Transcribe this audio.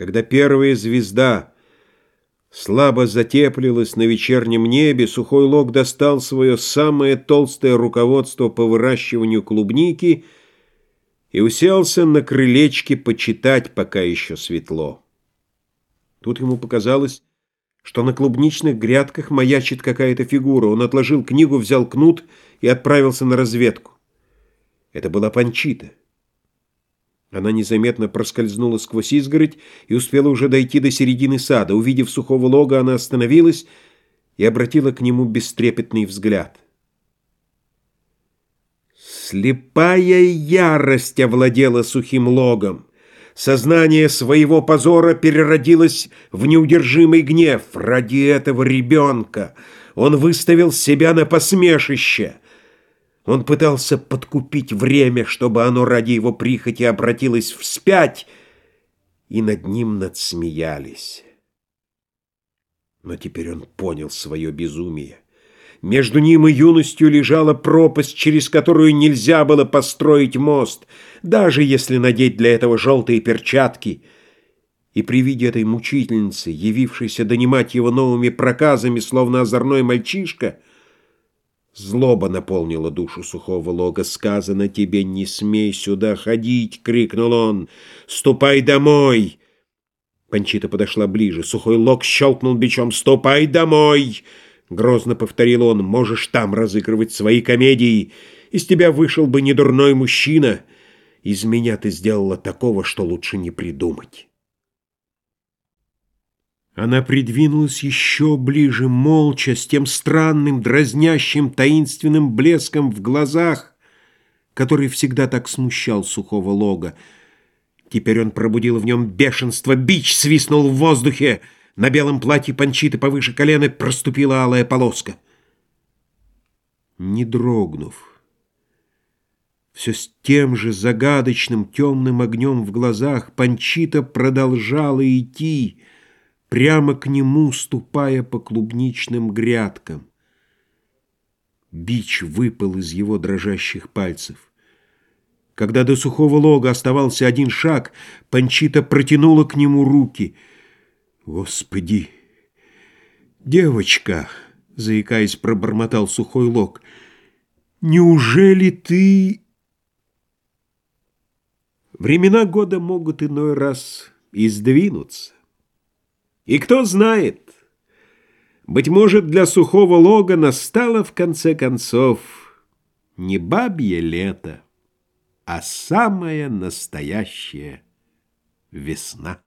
Когда первая звезда слабо затеплилась на вечернем небе, Сухой Лог достал свое самое толстое руководство по выращиванию клубники и уселся на крылечке почитать, пока еще светло. Тут ему показалось, что на клубничных грядках маячит какая-то фигура. Он отложил книгу, взял кнут и отправился на разведку. Это была Панчита. Она незаметно проскользнула сквозь изгородь и успела уже дойти до середины сада. Увидев сухого лога, она остановилась и обратила к нему бестрепетный взгляд. Слепая ярость овладела сухим логом. Сознание своего позора переродилось в неудержимый гнев. Ради этого ребенка он выставил себя на посмешище — он пытался подкупить время, чтобы оно ради его прихоти обратилось вспять, и над ним надсмеялись. Но теперь он понял свое безумие. Между ним и юностью лежала пропасть, через которую нельзя было построить мост, даже если надеть для этого желтые перчатки. И при виде этой мучительницы, явившейся донимать его новыми проказами, словно озорной мальчишка, — Злоба наполнила душу сухого лога. «Сказано тебе, не смей сюда ходить!» — крикнул он. «Ступай домой!» Панчита подошла ближе. Сухой лог щелкнул бичом. «Ступай домой!» — грозно повторил он. «Можешь там разыгрывать свои комедии. Из тебя вышел бы недурной мужчина. Из меня ты сделала такого, что лучше не придумать». Она придвинулась еще ближе, молча, с тем странным, дразнящим, таинственным блеском в глазах, который всегда так смущал сухого лога. Теперь он пробудил в нем бешенство, бич свистнул в воздухе, на белом платье панчиты повыше колена проступила алая полоска. Не дрогнув, все с тем же загадочным темным огнем в глазах, панчита продолжала идти, прямо к нему, ступая по клубничным грядкам. Бич выпал из его дрожащих пальцев. Когда до сухого лога оставался один шаг, Панчита протянула к нему руки. «Господи! Девочка!» — заикаясь, пробормотал сухой лог. «Неужели ты...» Времена года могут иной раз и сдвинуться. И кто знает, быть может, для сухого лога настало в конце концов не бабье лето, а самая настоящая весна.